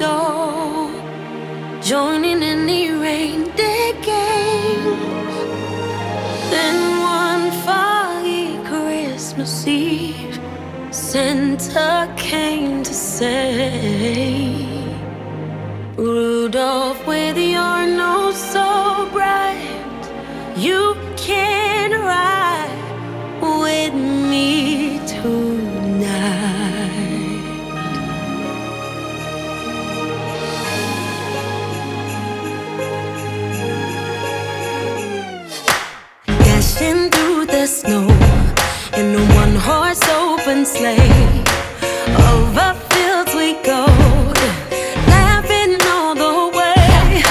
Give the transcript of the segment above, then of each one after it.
door, joining any rain day games. Then one foggy Christmas Eve, Santa came to say, Rudolph, with your nose so Marching through the snow in a one horse open sleigh. Over fields we go, laughing all the way.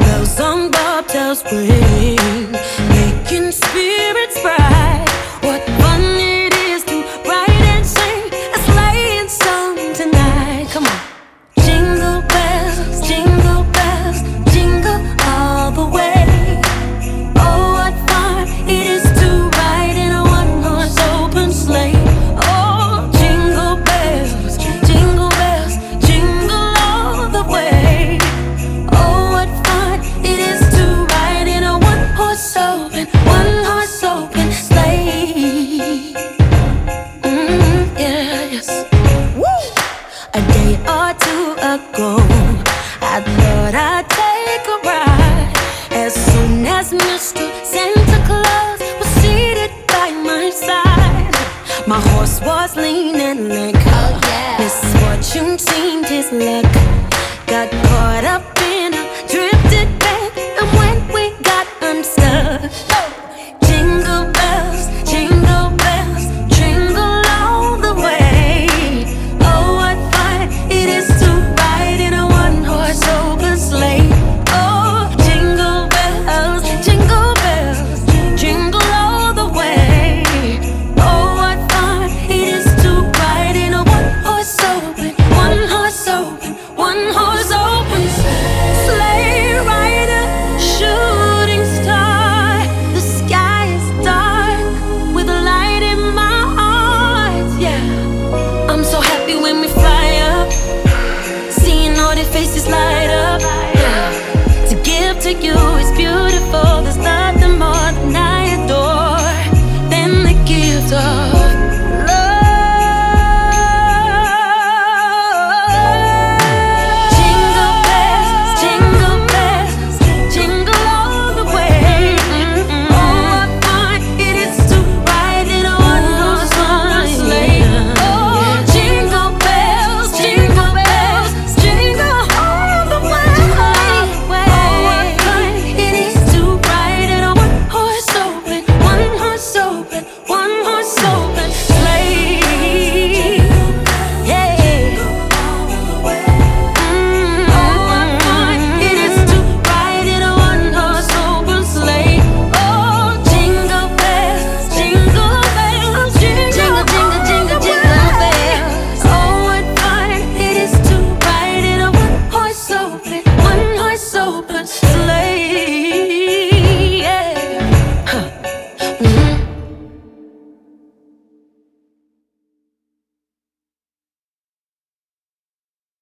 Bells on bobtails ring, making spirits bright. ago. I thought I'd take a ride as soon as Mr. Santa Claus was seated by my side. My horse was leaning.